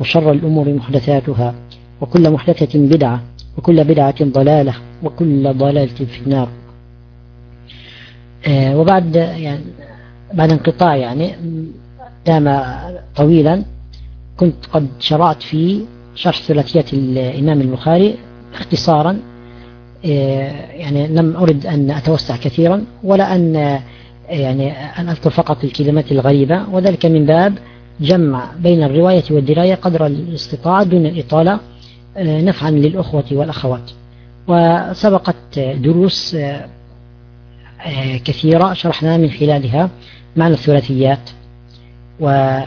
وشر الأمور محدثاتها وكل محدثة بدعة وكل بدعة ضلالة وكل ضلالة في النار. آه وبعد يعني بعد انقطاع يعني دام طويلا كنت قد شرعت في شرح ثلاثية الإمام البخاري اختصارا. يعني لم أرد أن أتوسع كثيرا ولا أن يعني أن أذكر فقط الكلمات الغريبة وذلك من باب جمع بين الرواية والدراية قدر الاستطاعة دون الإطالة نفعا للأخوة والأخوات. وسبقت دروس كثيرة شرحنا من خلالها معنى الثلاثيات وتعداد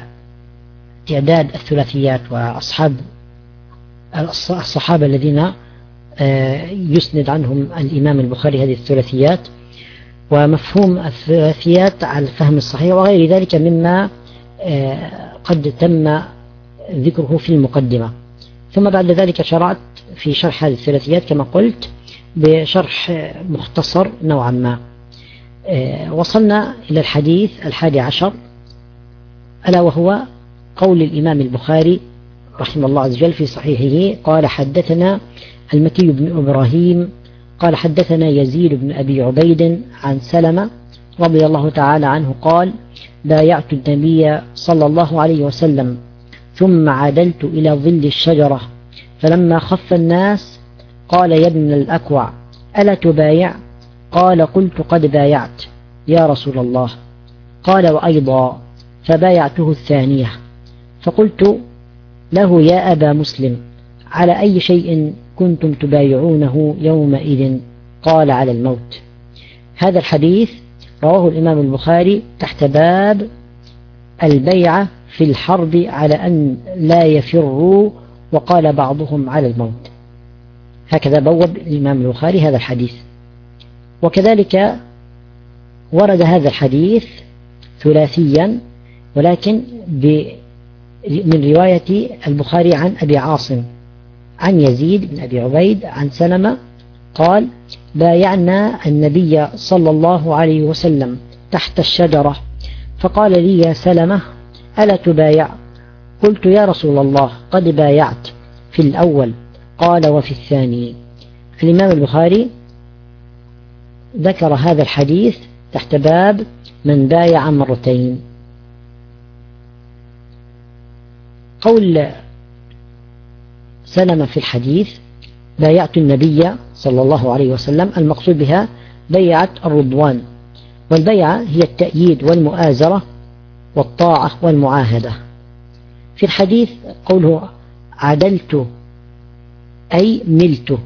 الثلاثيات وأصحاب الصحابة الذين يسند عنهم الإمام البخاري هذه الثلاثيات. ومفهوم الثلاثيات على الفهم الصحيح وغير ذلك مما قد تم ذكره في المقدمة. ثم بعد ذلك شرعت في شرح هذه الثلاثيات كما قلت بشرح مختصر نوعا ما. وصلنا إلى الحديث الحادي عشر ألا وهو قول الإمام البخاري رحمه الله عز وجل في صحيحه قال حدثنا المكي بن إبراهيم قال حدثنا يزيد بن أبي عبيد عن سلمة رضي الله تعالى عنه قال بايعت النبي صلى الله عليه وسلم. ثم عدلت إلى ظل الشجرة. فلما خف الناس قال يا ابن الأكوع ألا تبايع؟ قال قلت قد بايعت. يا رسول الله. قال وأيضا فبايعته الثانية. فقلت له يا أبا مسلم على أي شيء كنتم تبايعونه يومئذ؟ قال على الموت. هذا الحديث رواه الإمام البخاري تحت باب البيعة في الحرب على أن لا يفروا وقال بعضهم على الموت. هكذا بوب الإمام البخاري هذا الحديث. وكذلك ورد هذا الحديث ثلاثيا ولكن من رواية البخاري عن أبي عاصم عن يزيد بن أبي عبيد عن سلمة قال بايعنا النبي صلى الله عليه وسلم تحت الشجرة. فقال لي يا سلمة ألا تبايع؟ قلت يا رسول الله قد بايعت في الأول قال وفي الثاني. الإمام البخاري ذكر هذا الحديث تحت باب من بايع مرتين. قول سلم في الحديث بايعت النبي صلى الله عليه وسلم المقصود بها بيعة الرضوان. والبيعة هي التأييد والمؤازرة والطاعة والمعاهدة. في الحديث قوله عدلت أي ملت.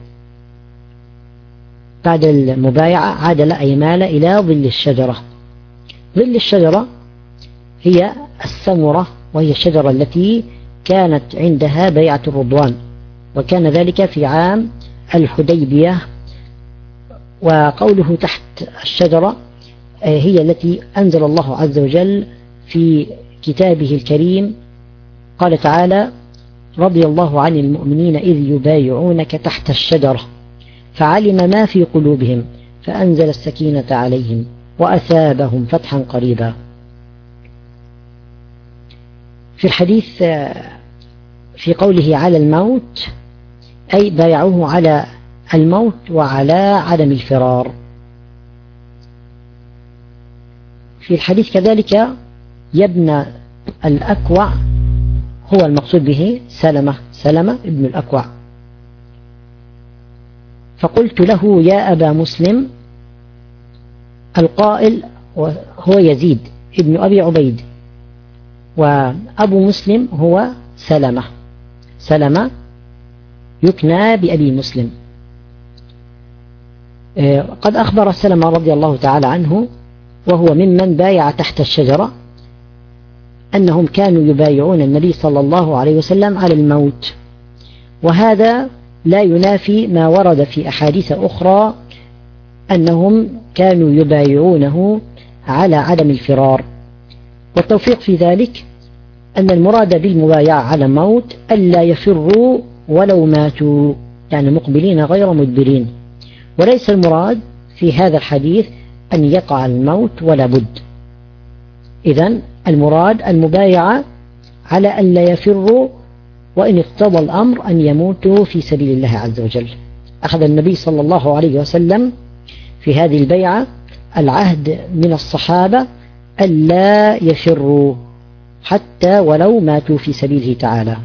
بعد المبايعة عدل أي مال إلى ظل الشجرة. ظل الشجرة هي السمرة وهي الشجرة التي كانت عندها بيعة الرضوان. وكان ذلك في عام الحديبية. وقوله تحت الشجرة هي التي أنزل الله عز وجل في كتابه الكريم. قال تعالى رضي الله عن المؤمنين إذ يبايعونك تحت الشجرة فعلم ما في قلوبهم فأنزل السكينة عليهم وأثابهم فتحا قريبا. في الحديث في قوله على الموت أي بايعوه على الموت وعلى عدم الفرار. في الحديث كذلك يبنى الأكوع هو المقصود به سلمة سلمة ابن الأكوع. فقلت له يا أبا مسلم القائل هو يزيد ابن أبي عبيد وأبو مسلم هو سلمة سلمة يكنى بأبي مسلم. آه، قد أخبر سلمة رضي الله تعالى عنه وهو ممن بايع تحت الشجرة أنهم كانوا يبايعون النبي صلى الله عليه وسلم على الموت. وهذا لا ينافي ما ورد في أحاديث أخرى أنهم كانوا يبايعونه على عدم الفرار. والتوفيق في ذلك أن المراد بالمبايعة على الموت ألا يفروا ولو ماتوا يعني مقبلين غير مدبرين. وليس المراد في هذا الحديث أن يقع الموت ولا بد. إذا المراد المبايعة على أن لا يفروا وإن اقتضى الأمر أن يموتوا في سبيل الله عز وجل. أخذ النبي صلى الله عليه وسلم في هذه البيعة العهد من الصحابة ألا يفروا حتى ولو ماتوا في سبيله تعالى.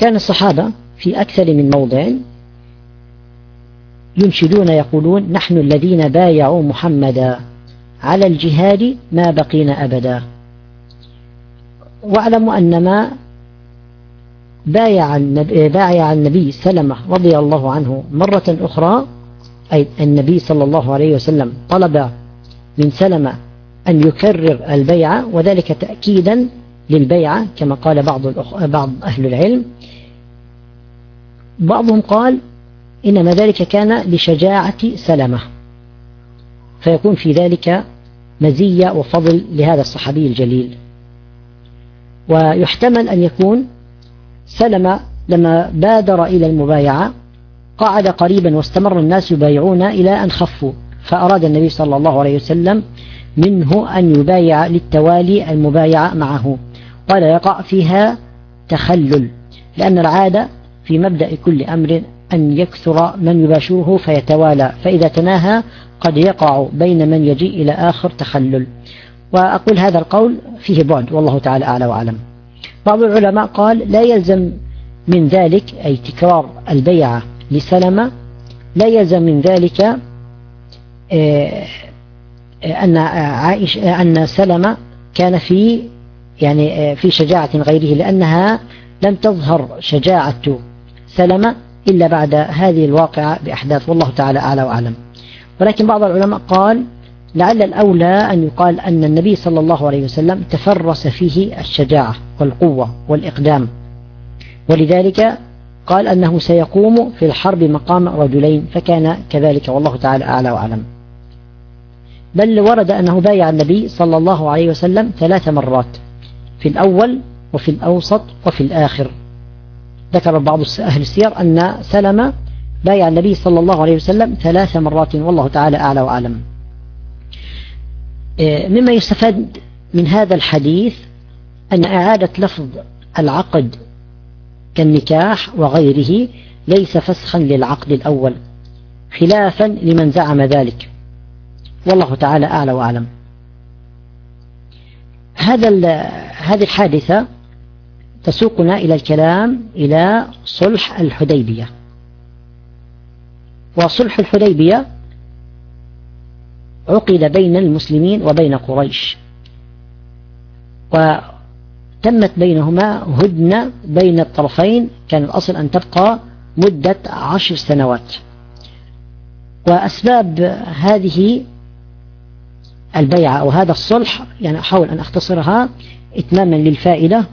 كان الصحابة في أكثر من موضع ينشدون يقولون نحن الذين بايعوا محمدا على الجهاد ما بقينا أبدا. واعلموا أن ما بايع النبي, بايع النبي سلمة رضي الله عنه مرة أخرى أي النبي صلى الله عليه وسلم طلب من سلمة أن يكرر البيعة وذلك تأكيدا للبيعة كما قال بعض بعض أهل العلم. بعضهم قال إنما ذلك كان لشجاعة سلمة. فيكون في ذلك مزية وفضل لهذا الصحابي الجليل. ويحتمل أن يكون سلمة لما بادر إلى المبايعة قعد قريبا واستمر الناس يبايعون إلى أن خفوا. فأراد النبي صلى الله عليه وسلم منه أن يبايع للتوالي المبايعة معه. ولا يقع فيها تخلل لأن العادة في مبدأ كل أمر أن يكثر من يباشره فيتوالى فإذا تناهى قد يقع بين من يجيء إلى آخر تخلل. وأقول هذا القول فيه بعد والله تعالى أعلى وأعلم. بعض العلماء قال لا يلزم من ذلك أي تكرار البيعة لسلمة لا يلزم من ذلك آه، أن عائشة أن سلمة كان في يعني آه، في شجاعة غيره لأنها لم تظهر شجاعة سلمة إلا بعد هذه الواقعة بأحداث. والله تعالى أعلى وأعلم. ولكن بعض العلماء قال لعل الأولى أن يقال أن النبي صلى الله عليه وسلم تفرس فيه الشجاعة والقوة والإقدام. ولذلك قال أنه سيقوم في الحرب مقام رجلين فكان كذلك. والله تعالى أعلى وأعلم. بل ورد أنه بايع النبي صلى الله عليه وسلم ثلاث مرات. في الأول وفي الأوسط وفي الآخر. ذكر بعض أهل السير أن سلم بايع النبي صلى الله عليه وسلم ثلاث مرات والله تعالى أعلى وأعلم. إيه، مما يستفاد من هذا الحديث أن إعادة لفظ العقد كالنكاح وغيره ليس فسخا للعقد الأول خلافا لمن زعم ذلك. والله تعالى أعلى وأعلم. هذا هذه الحادثة تسوقنا إلى الكلام إلى صلح الحديبية. وصلح الحديبية عقد بين المسلمين وبين قريش. وتمت بينهما هدنة بين الطرفين كان الأصل أن تبقى مدة عشر سنوات. وأسباب هذه البيعة أو هذا الصلح يعني أحاول أن أختصرها. إتماما للفائدة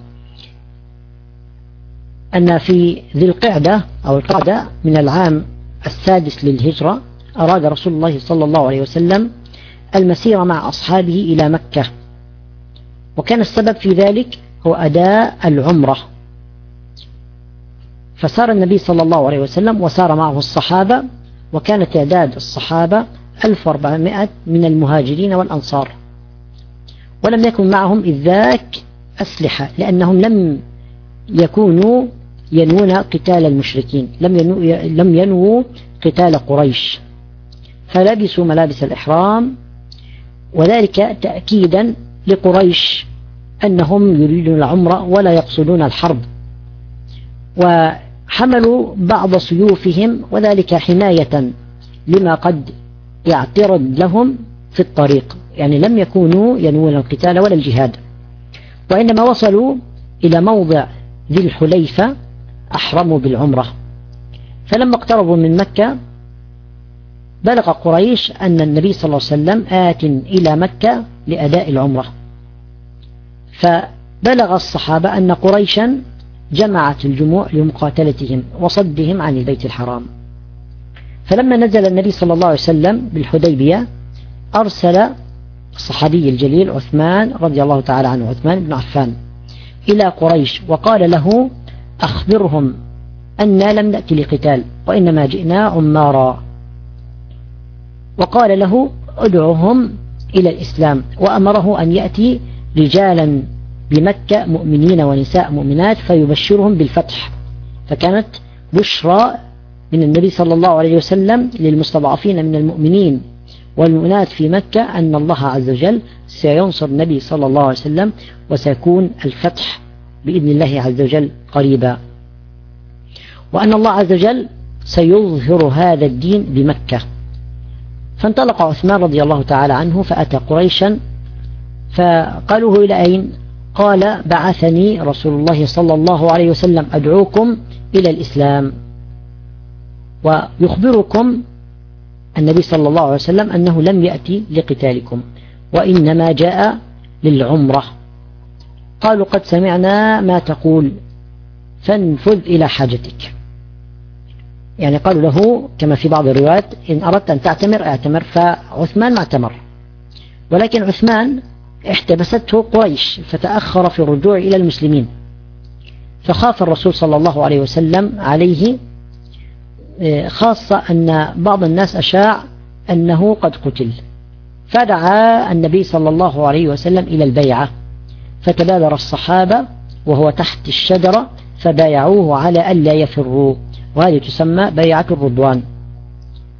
أن في ذي القعدة أو القعدة من العام السادس للهجرة أراد رسول الله صلى الله عليه وسلم المسير مع أصحابه إلى مكة. وكان السبب في ذلك هو أداء العمرة. فسار النبي صلى الله عليه وسلم وسار معه الصحابة وكان تعداد الصحابة 1400 من المهاجرين والأنصار. ولم يكن معهم إذ ذاك أسلحة لأنهم لم يكونوا ينوون قتال المشركين لم ينو لم ينووا قتال قريش. فلبسوا ملابس الإحرام وذلك تأكيدا لقريش أنهم يريدون العمرة ولا يقصدون الحرب. وإذا حملوا بعض سيوفهم وذلك حماية لما قد يعترض لهم في الطريق يعني لم يكونوا ينوون القتال ولا الجهاد. وإنما وصلوا إلى موضع ذي الحليفة أحرموا بالعمرة. فلما اقتربوا من مكة بلغ قريش أن النبي صلى الله عليه وسلم آت إلى مكة لأداء العمرة. فبلغ الصحابة أن قريشا جمعت الجموع لمقاتلتهم وصدهم عن البيت الحرام. فلما نزل النبي صلى الله عليه وسلم بالحديبية أرسل الصحابي الجليل عثمان رضي الله تعالى عنه عثمان بن عفان إلى قريش وقال له أخبرهم أنا لم نأتي لقتال وإنما جئنا عمارا. وقال له ادعهم إلى الإسلام وأمره أن يأتي رجالا بمكة مؤمنين ونساء مؤمنات فيبشرهم بالفتح. فكانت بشرى من النبي صلى الله عليه وسلم للمستضعفين من المؤمنين والمؤمنات في مكة أن الله عز وجل سينصر النبي صلى الله عليه وسلم وسيكون الفتح بإذن الله عز وجل قريبا. وأن الله عز وجل سيظهر هذا الدين بمكة. فانطلق عثمان رضي الله تعالى عنه فأتى قريشا فقالوه إلى أين؟ قال بعثني رسول الله صلى الله عليه وسلم أدعوكم إلى الإسلام. ويخبركم النبي صلى الله عليه وسلم أنه لم يأتي لقتالكم وإنما جاء للعمرة. قالوا قد سمعنا ما تقول فانفذ إلى حاجتك. يعني قالوا له كما في بعض الروايات إن أردت أن تعتمر اعتمر فعثمان ما اعتمر. ولكن عثمان احتبسته قريش فتأخر في الرجوع إلى المسلمين. فخاف الرسول صلى الله عليه وسلم عليه خاصة أن بعض الناس أشاع أنه قد قتل. فدعا النبي صلى الله عليه وسلم إلى البيعة. فتبادر الصحابة وهو تحت الشجرة فبايعوه على ألا يفروا. وهذه تسمى بيعة الرضوان.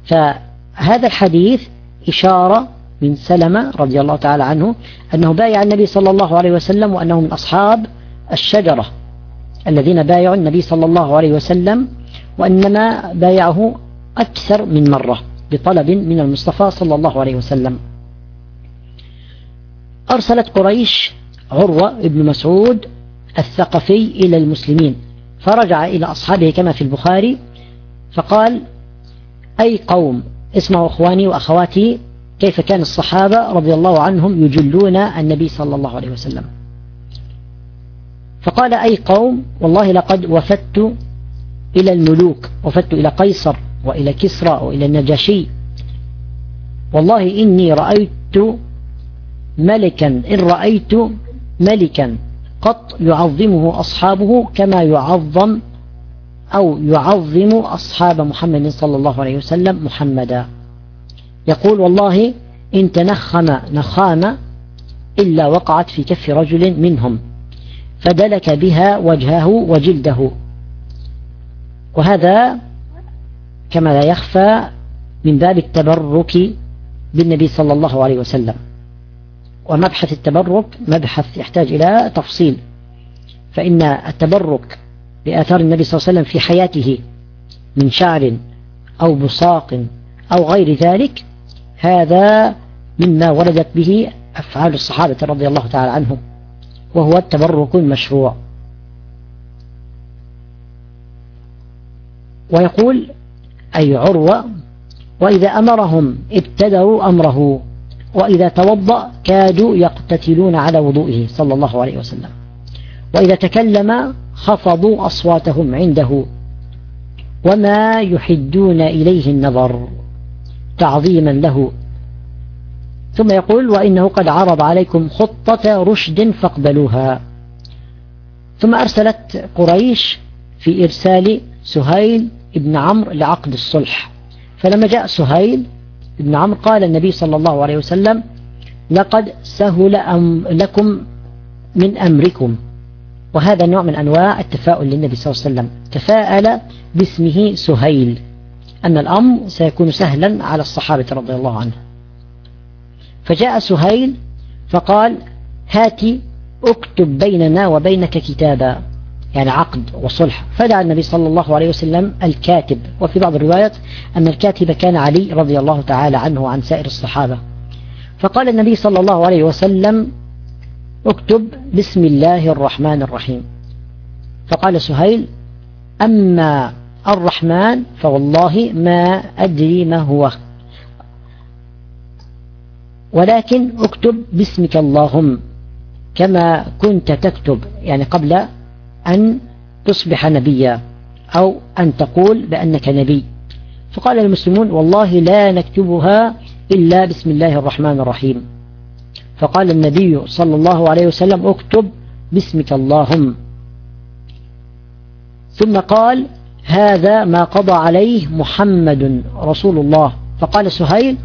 فهذا الحديث إشارة من سلمة رضي الله تعالى عنه أنه بايع النبي صلى الله عليه وسلم وأنه من أصحاب الشجرة الذين بايعوا النبي صلى الله عليه وسلم وإنما بايعه أكثر من مرة بطلب من المصطفى صلى الله عليه وسلم. أرسلت قريش عروة بن مسعود الثقفي إلى المسلمين فرجع إلى أصحابه كما في البخاري فقال أي قوم اسمعوا أخواني وأخواتي كيف كان الصحابة رضي الله عنهم يجلون النبي صلى الله عليه وسلم؟ فقال أي قوم والله لقد وفدت إلى الملوك وفدت إلى قيصر وإلى كسرى وإلى النجاشي. والله إني رأيت ملكا إن رأيت ملكا قط يعظمه أصحابه كما يعظم أو يعظم أصحاب محمد صلى الله عليه وسلم محمدا. يقول والله إن تنخم نخامة إلا وقعت في كف رجل منهم فدلك بها وجهه وجلده. وهذا كما لا يخفى من باب التبرك بالنبي صلى الله عليه وسلم. ومبحث التبرك مبحث يحتاج إلى تفصيل. فإن التبرك بآثار النبي صلى الله عليه وسلم في حياته من شعر أو بصاق أو غير ذلك هذا مما وردت به أفعال الصحابة رضي الله تعالى عنهم وهو التبرك المشروع. ويقول أي عروة وإذا أمرهم ابتدروا أمره وإذا توضأ كادوا يقتتلون على وضوئه صلى الله عليه وسلم. وإذا تكلم خفضوا أصواتهم عنده. وما يحدون إليه النظر تعظيما له. ثم يقول وإنه قد عرض عليكم خطة رشد فاقبلوها. ثم أرسلت قريش في إرسال سهيل ابن عمرو لعقد الصلح. فلما جاء سهيل ابن عمرو قال النبي صلى الله عليه وسلم لقد سهل أم لكم من أمركم. وهذا نوع من أنواع التفاؤل للنبي صلى الله عليه وسلم. تفاءل باسمه سهيل أن الأمر سيكون سهلا على الصحابة رضي الله عنهم فجاء سهيل فقال هاتي اكتب بيننا وبينك كتابا. يعني عقد وصلح. فدعا النبي صلى الله عليه وسلم الكاتب. وفي بعض الروايات أن الكاتب كان علي رضي الله تعالى عنه وعن سائر الصحابة. فقال النبي صلى الله عليه وسلم اكتب بسم الله الرحمن الرحيم. فقال سهيل أما الرحمن فوالله ما أدري ما هو. ولكن اكتب باسمك اللهم كما كنت تكتب. يعني قبل أن تصبح نبيا أو أن تقول بأنك نبي. فقال المسلمون والله لا نكتبها إلا بسم الله الرحمن الرحيم. فقال النبي صلى الله عليه وسلم اكتب باسمك اللهم. ثم قال هذا ما قضى عليه محمد رسول الله. فقال سهيل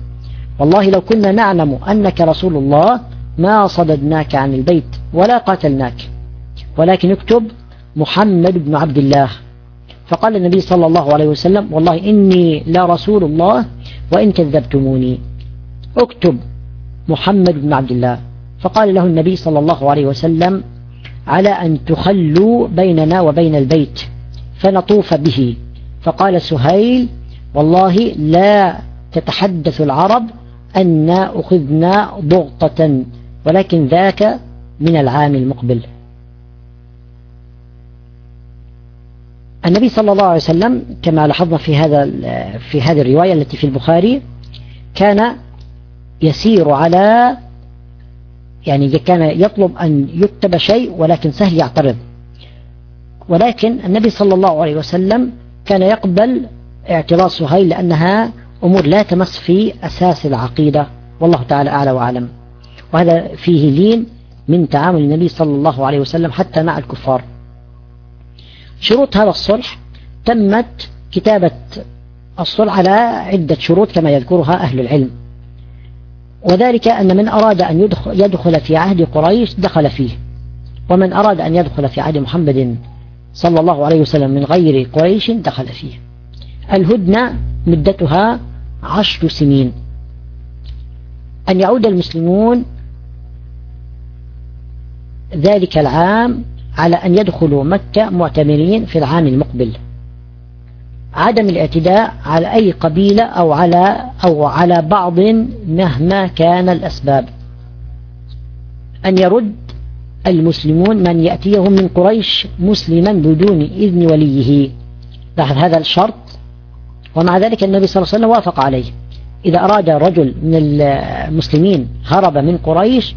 والله لو كنا نعلم أنك رسول الله ما صددناك عن البيت ولا قاتلناك. ولكن اكتب محمد بن عبد الله. فقال النبي صلى الله عليه وسلم والله إني لرسول الله وإن كذبتموني. اكتب محمد بن عبد الله. فقال له النبي صلى الله عليه وسلم على أن تخلوا بيننا وبين البيت فنطوف به. فقال سهيل والله لا تتحدث العرب أن أخذنا ضغطة ولكن ذاك من العام المقبل. النبي صلى الله عليه وسلم كما لاحظنا في هذا في هذه الرواية التي في البخاري كان يسير على يعني كان يطلب أن يكتب شيء ولكن سهل يعترض. ولكن النبي صلى الله عليه وسلم كان يقبل اعتراض سهيل لأنها أمور لا تمس في أساس العقيدة. والله تعالى أعلى وأعلم. وهذا فيه لين من تعامل النبي صلى الله عليه وسلم حتى مع الكفار. شروط هذا الصلح تمت كتابة الصلح على عدة شروط كما يذكرها أهل العلم. وذلك أن من أراد أن يدخل, يدخل في عهد قريش دخل فيه. ومن أراد أن يدخل في عهد محمد صلى الله عليه وسلم من غير قريش دخل فيه. الهدنة مدتها عشر سنين. أن يعود المسلمون ذلك العام على أن يدخلوا مكة معتمرين في العام المقبل. عدم الاعتداء على أي قبيلة أو على أو على بعض مهما كان الأسباب. أن يرد المسلمون من يأتيهم من قريش مسلما بدون إذن وليه. لاحظ هذا الشرط. ومع ذلك النبي صلى الله عليه وسلم وافق عليه. إذا أراد رجل من المسلمين هرب من قريش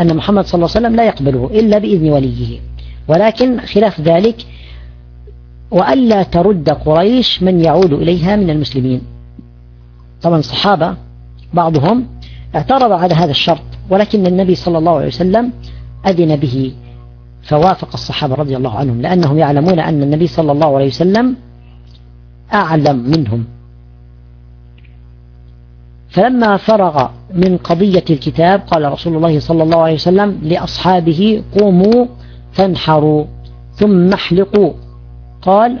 أن محمد صلى الله عليه وسلم لا يقبله إلا بإذن وليه. ولكن خلاف ذلك وألا ترد قريش من يعود إليها من المسلمين. طبعا الصحابة بعضهم اعترض على هذا الشرط ولكن النبي صلى الله عليه وسلم أذن به فوافق الصحابة رضي الله عنهم لأنهم يعلمون أن النبي صلى الله عليه وسلم أعلم منهم. فلما فرغ من قضية الكتاب قال رسول الله صلى الله عليه وسلم لأصحابه قوموا فانحروا ثم احلقوا. قال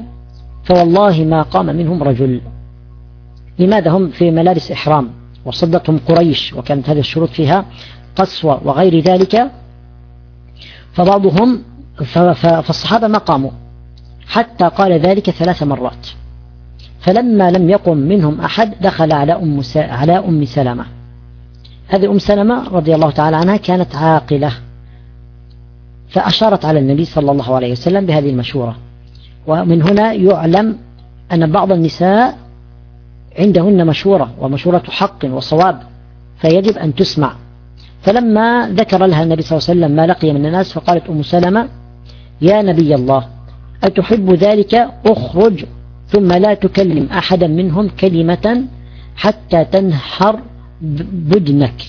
فوالله ما قام منهم رجل. لماذا هم في ملابس إحرام؟ وصدتهم قريش وكانت هذه الشروط فيها قسوة وغير ذلك. فبعضهم فالصحابة ما قاموا حتى قال ذلك ثلاث مرات. فلما لم يقم منهم أحد دخل على أم على أم سلمة. هذه أم سلمة رضي الله تعالى عنها كانت عاقلة. فأشارت على النبي صلى الله عليه وسلم بهذه المشورة. ومن هنا يعلم أن بعض النساء عندهن مشورة ومشورة حق وصواب فيجب أن تسمع. فلما ذكر لها النبي صلى الله عليه وسلم ما لقي من الناس فقالت أم سلمة يا نبي الله أتحب ذلك؟ أخرج ثم لا تكلم أحدا منهم كلمة حتى تنحر بدنك.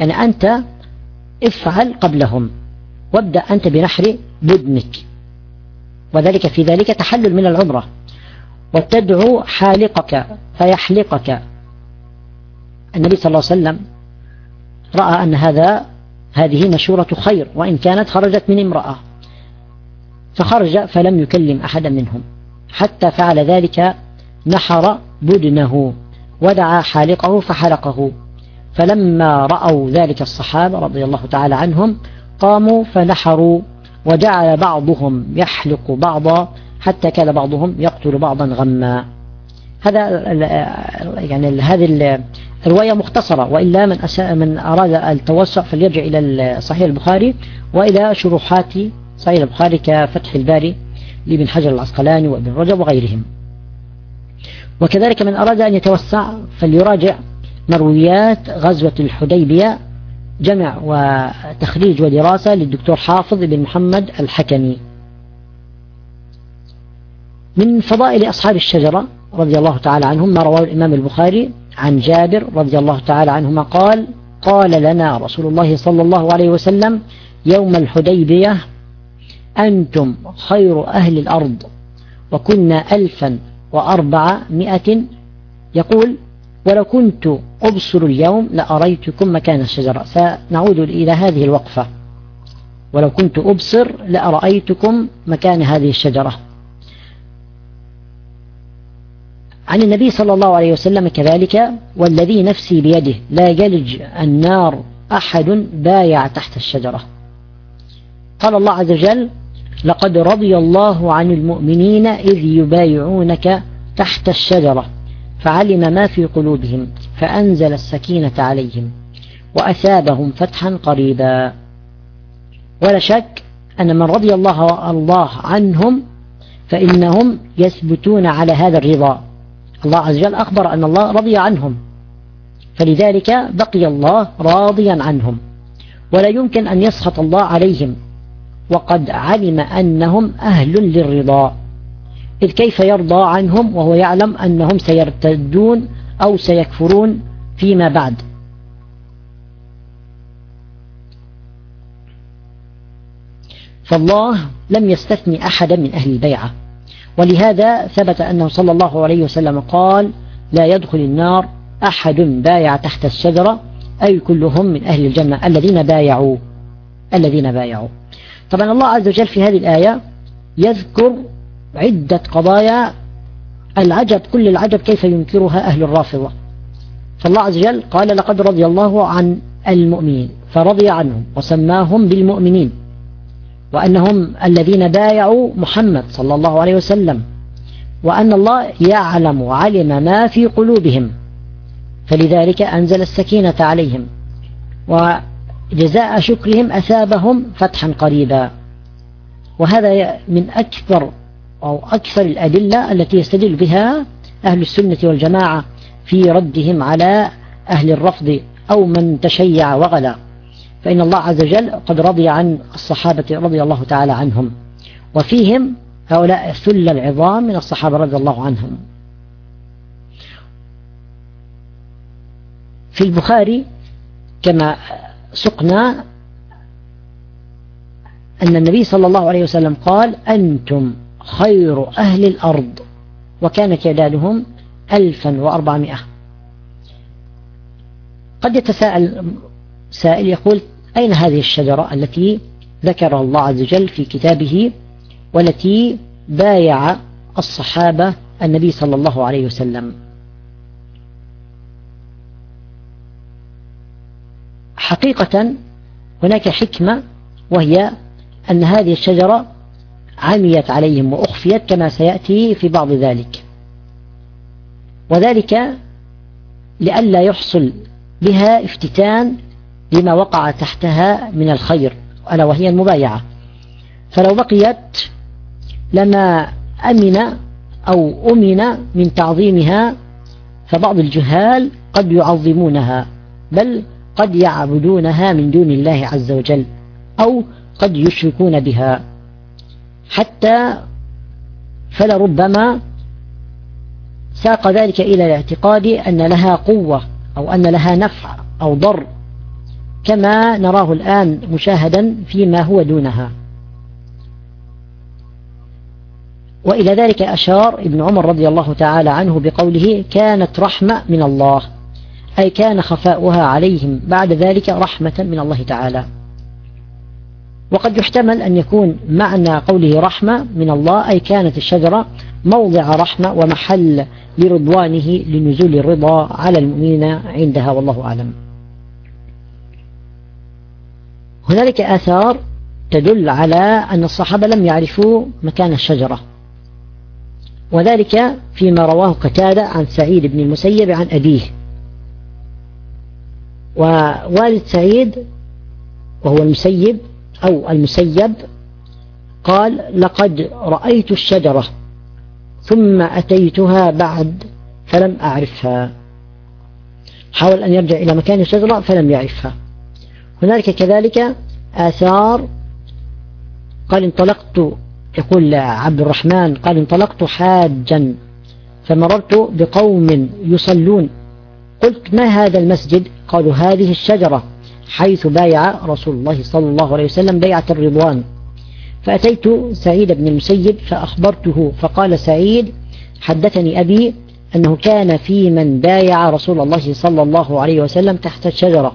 يعني أنت افعل قبلهم وابدأ أنت بنحر بدنك. وذلك في ذلك تحلل من العمرة. وتدعو حالقك فيحلقك. النبي صلى الله عليه وسلم رأى أن هذا هذه مشورة خير وإن كانت خرجت من امرأة. فخرج فلم يكلم أحدا منهم. حتى فعل ذلك نحر بدنه ودعا حالقه فحلقه. فلما رأوا ذلك الصحابة رضي الله تعالى عنهم قاموا فنحروا وجعل بعضهم يحلق بعضا حتى كان بعضهم يقتل بعضا غما. هذا يعني هذه الرواية مختصرة وإلا من من أراد التوسع فليرجع إلى صحيح البخاري وإلى شروحات صحيح البخاري كفتح الباري. لابن حجر العسقلاني وابن رجب وغيرهم. وكذلك من أراد أن يتوسع فليراجع مرويات غزوة الحديبية جمع وتخريج ودراسة للدكتور حافظ بن محمد الحكمي. من فضائل أصحاب الشجرة رضي الله تعالى عنهم ما رواه الإمام البخاري عن جابر رضي الله تعالى عنهما قال قال لنا رسول الله صلى الله عليه وسلم يوم الحديبية أنتم خير أهل الأرض وكنا ألفا وأربعمائة يقول ولو كنت أبصر اليوم لأريتكم مكان الشجرة. سنعود إلى هذه الوقفة. ولو كنت أبصر لأرأيتكم مكان هذه الشجرة. عن النبي صلى الله عليه وسلم كذلك والذي نفسي بيده لا يلج النار أحد بايع تحت الشجرة. قال الله عز وجل لقد رضي الله عن المؤمنين إذ يبايعونك تحت الشجرة فعلم ما في قلوبهم فأنزل السكينة عليهم وأثابهم فتحا قريبا. ولا شك أن من رضي الله الله عنهم فإنهم يثبتون على هذا الرضا. الله عز وجل أخبر أن الله رضي عنهم فلذلك بقي الله راضيا عنهم. ولا يمكن أن يسخط الله عليهم وقد علم أنهم أهل للرضا. إذ كيف يرضى عنهم وهو يعلم أنهم سيرتدون أو سيكفرون فيما بعد. فالله لم يستثني أحدا من أهل البيعة. ولهذا ثبت أنه صلى الله عليه وسلم قال لا يدخل النار أحد بايع تحت الشجرة أي كلهم من أهل الجنة الذين بايعوا. الذين بايعوا. طبعا الله عز وجل في هذه الآية يذكر عدة قضايا العجب كل العجب كيف ينكرها أهل الرافضة. فالله عز وجل قال لقد رضي الله عن المؤمنين. فرضي عنهم وسماهم بالمؤمنين وأنهم الذين بايعوا محمد صلى الله عليه وسلم وأن الله يعلم وعلم ما في قلوبهم فلذلك أنزل السكينة عليهم. وجزاء شكرهم أثابهم فتحا قريبا. وهذا من أكثر أو أكثر الأدلة التي يستدل بها أهل السنة والجماعة في ردهم على أهل الرفض أو من تشيع وغلا. فإن الله عز وجل قد رضي عن الصحابة رضي الله تعالى عنهم. وفيهم هؤلاء الثلة العظام من الصحابة رضي الله عنهم. في البخاري كما سقنا أن النبي صلى الله عليه وسلم قال أنتم خير أهل الأرض وكان تعدادهم ألفا وأربعمائة. قد يتساءل سائل يقول أين هذه الشجرة التي ذكرها الله عز وجل في كتابه والتي بايع الصحابة النبي صلى الله عليه وسلم؟ حقيقة هناك حكمة وهي أن هذه الشجرة عميت عليهم وأخفيت كما سيأتي في بعض ذلك. وذلك لئلا يحصل بها افتتان لما وقع تحتها من الخير ألا وهي المبايعة. فلو بقيت لما أمن أو أمن من تعظيمها فبعض الجهال قد يعظمونها بل قد يعبدونها من دون الله عز وجل أو قد يشركون بها. حتى فلربما ساق ذلك إلى الاعتقاد أن لها قوة أو أن لها نفع أو ضر كما نراه الآن مشاهدا فيما هو دونها. وإلى ذلك أشار ابن عمر رضي الله تعالى عنه بقوله كانت رحمة من الله. أي كان خفاؤها عليهم بعد ذلك رحمة من الله تعالى. وقد يحتمل أن يكون معنى قوله رحمة من الله أي كانت الشجرة موضع رحمة ومحل لرضوانه لنزول الرضا على المؤمنين عندها والله أعلم. هنالك آثار تدل على أن الصحابة لم يعرفوا مكان الشجرة. وذلك فيما رواه قتادة عن سعيد بن المسيب عن أبيه. ووالد سعيد وهو المسيب أو المسيب قال لقد رأيت الشجرة ثم أتيتها بعد فلم أعرفها. حاول أن يرجع إلى مكان الشجرة فلم يعرفها. هنالك كذلك آثار. قال انطلقت يقول عبد الرحمن قال انطلقت حاجا فمررت بقوم يصلون. قلت ما هذا المسجد؟ قالوا هذه الشجرة حيث بايع رسول الله صلى الله عليه وسلم بيعة الرضوان. فأتيت سعيد بن المسيب فأخبرته فقال سعيد حدثني أبي أنه كان في من بايع رسول الله صلى الله عليه وسلم تحت الشجرة.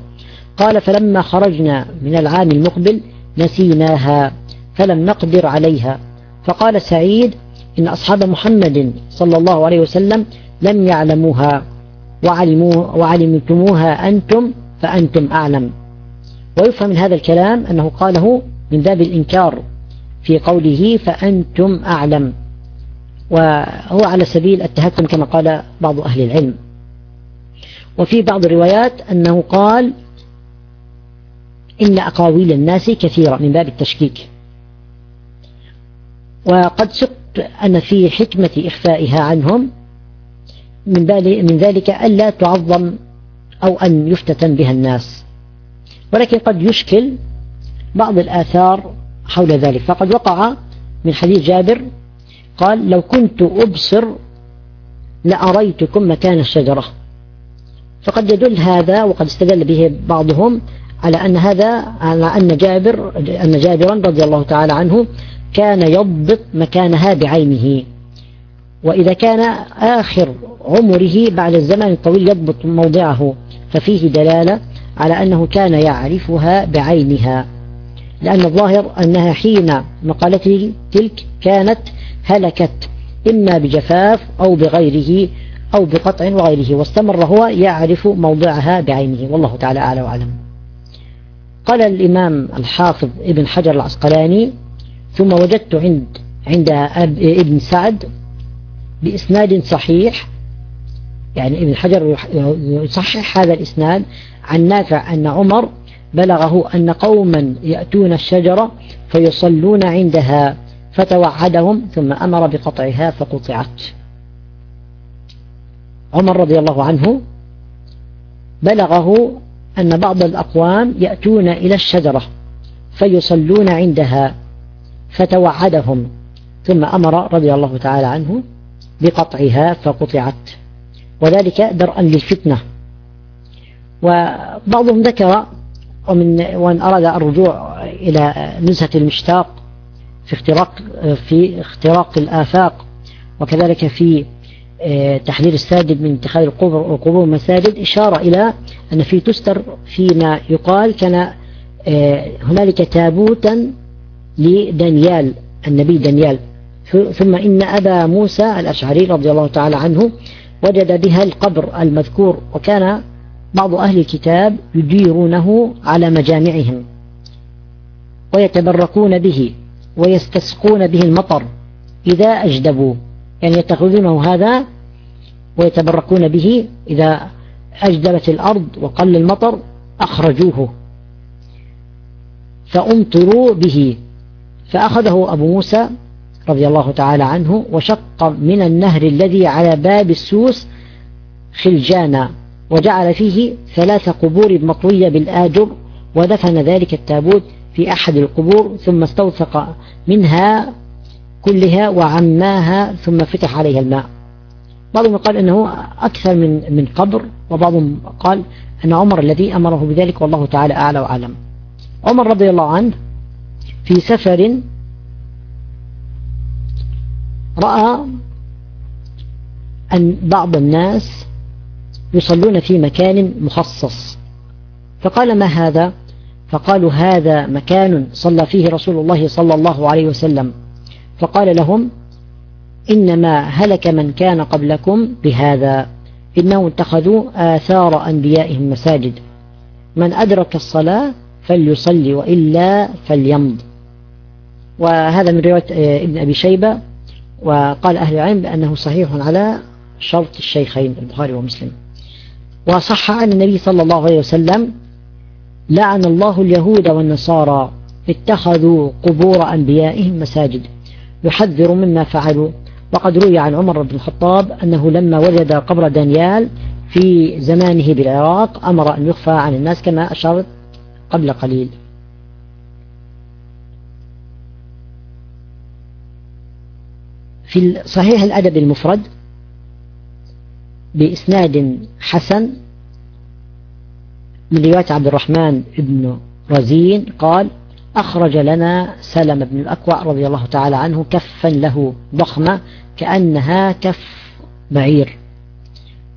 قال فلما خرجنا من العام المقبل نسيناها فلم نقدر عليها. فقال سعيد إن أصحاب محمد صلى الله عليه وسلم لم يعلموها. وعلمتموها أنتم فأنتم أعلم. ويفهم من هذا الكلام أنه قاله من باب الإنكار في قوله فأنتم أعلم. وهو على سبيل التهكم كما قال بعض أهل العلم. وفي بعض الروايات أنه قال إن أقاويل الناس كثيرة من باب التشكيك. وقد شقت أن في حكمة إخفائها عنهم من, من ذلك ألا تعظم أو أن يفتتن بها الناس. ولكن قد يشكل بعض الآثار حول ذلك. فقد وقع من حديث جابر قال لو كنت أبصر لأريتكم مكان الشجرة. فقد يدل هذا وقد استدل به بعضهم على أن هذا على أن جابر أن جابرا رضي الله تعالى عنه كان يضبط مكانها بعينه. وإذا كان آخر عمره بعد الزمن الطويل يضبط موضعه ففيه دلالة على أنه كان يعرفها بعينها لأن الظاهر أنها حين مقالته تلك كانت هلكت إما بجفاف أو بغيره أو بقطع وغيره واستمر هو يعرف موضعها بعينه والله تعالى أعلى وأعلم. قال الإمام الحافظ ابن حجر العسقلاني ثم وجدت عند عند ابن سعد بإسناد صحيح. يعني ابن حجر يصحح هذا الإسناد عن نافع أن عمر بلغه أن قوما يأتون الشجرة فيصلون عندها فتوعدهم ثم أمر بقطعها فقطعت. عمر رضي الله عنه بلغه أن بعض الأقوام يأتون إلى الشجرة فيصلون عندها فتوعدهم ثم أمر رضي الله تعالى عنه بقطعها فقطعت. وذلك درءا للفتنة. وبعضهم ذكر ومن وان أراد الرجوع إلى نزهة المشتاق في اختراق في اختراق الآفاق وكذلك في آه، تحذير الساجد من اتخاذ القبور القبور مساجد إشارة إلى أن في تستر فيما يقال كان آه، هنالك تابوتا لدانيال النبي دانيال. ثم إن أبا موسى الأشعري رضي الله تعالى عنه وجد بها القبر المذكور وكان بعض أهل الكتاب يديرونه على مجامعهم ويتبركون به ويستسقون به المطر إذا أجدبوا يعني يتخذونه هذا ويتبركون به إذا أجدبت الأرض وقل المطر أخرجوه. فأمطروا به فأخذه أبو موسى رضي الله تعالى عنه وشق من النهر الذي على باب السوس خلجانا وجعل فيه ثلاث قبور مطوية بالآجر ودفن ذلك التابوت في أحد القبور ثم استوثق منها كلها وعماها ثم فتح عليها الماء. بعضهم قال أنه أكثر من من قبر وبعضهم قال أن عمر الذي أمره بذلك والله تعالى أعلى وأعلم. عمر رضي الله عنه في سفر رأى أن بعض الناس يصلون في مكان مخصص. فقال ما هذا؟ فقالوا هذا مكان صلى فيه رسول الله صلى الله عليه وسلم. فقال لهم إنما هلك من كان قبلكم بهذا. إنهم اتخذوا آثار أنبيائهم مساجد. من أدرك الصلاة فليصلي وإلا فليمض. وهذا من رواية ابن أبي شيبة. وقال أهل العلم بأنه صحيح على شرط الشيخين البخاري ومسلم. وصح عن النبي صلى الله عليه وسلم لعن الله اليهود والنصارى اتخذوا قبور أنبيائهم مساجد يحذر مما فعلوا. وقد روي عن عمر بن الخطاب أنه لما وجد قبر دانيال في زمانه بالعراق أمر أن يخفى عن الناس كما أشرت قبل قليل. في صحيح الأدب المفرد بإسناد حسن من رواية عبد الرحمن بن رزين قال أخرج لنا سلم بن الأكوع رضي الله تعالى عنه كفا له ضخمة كأنها كف بعير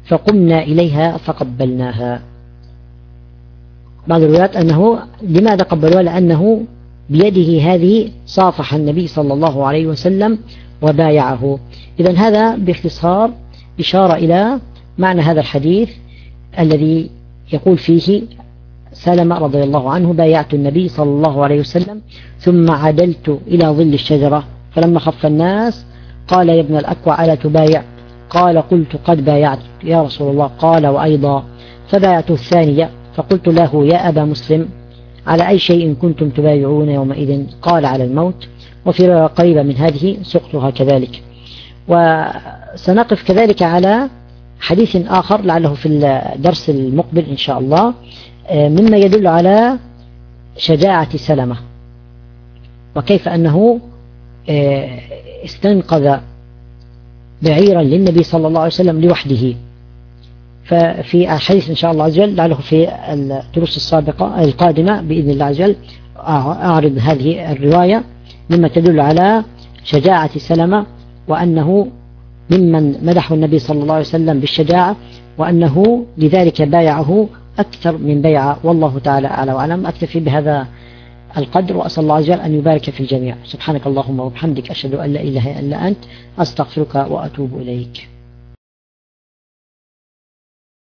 فقمنا إليها فقبلناها. بعض الروايات أنه لماذا قبلوها؟ لأنه بيده هذه صافح النبي صلى الله عليه وسلم وبايعه. إذا هذا باختصار إشارة إلى معنى هذا الحديث الذي يقول فيه سلمة رضي الله عنه بايعت النبي صلى الله عليه وسلم ثم عدلت إلى ظل الشجرة فلما خف الناس قال يا ابن الأكوع ألا تبايع؟ قال قلت قد بايعت يا رسول الله. قال وأيضا فبايعت الثانية فقلت له يا أبا مسلم على أي شيء كنتم تبايعون يومئذ؟ قال على الموت. وفي رواية قريبة من هذه سقطها كذلك. وسنقف كذلك على حديث آخر لعله في الدرس المقبل إن شاء الله آه، مما يدل على شجاعة سلمة. وكيف أنه آه، استنقذ بعيرا للنبي صلى الله عليه وسلم لوحده. ففي الحديث إن شاء الله عز وجل لعله في الدروس السابقة القادمة بإذن الله عز وجل أعرض هذه الرواية. مما تدل على شجاعة سلمة وأنه ممن مدحه النبي صلى الله عليه وسلم بالشجاعة وأنه لذلك بايعه أكثر من بيعة والله تعالى أعلى وأعلم. أكتفي بهذا القدر وأسأل الله عز وجل أن يبارك في الجميع. سبحانك اللهم وبحمدك أشهد أن لا إله إلا أنت أستغفرك وأتوب إليك.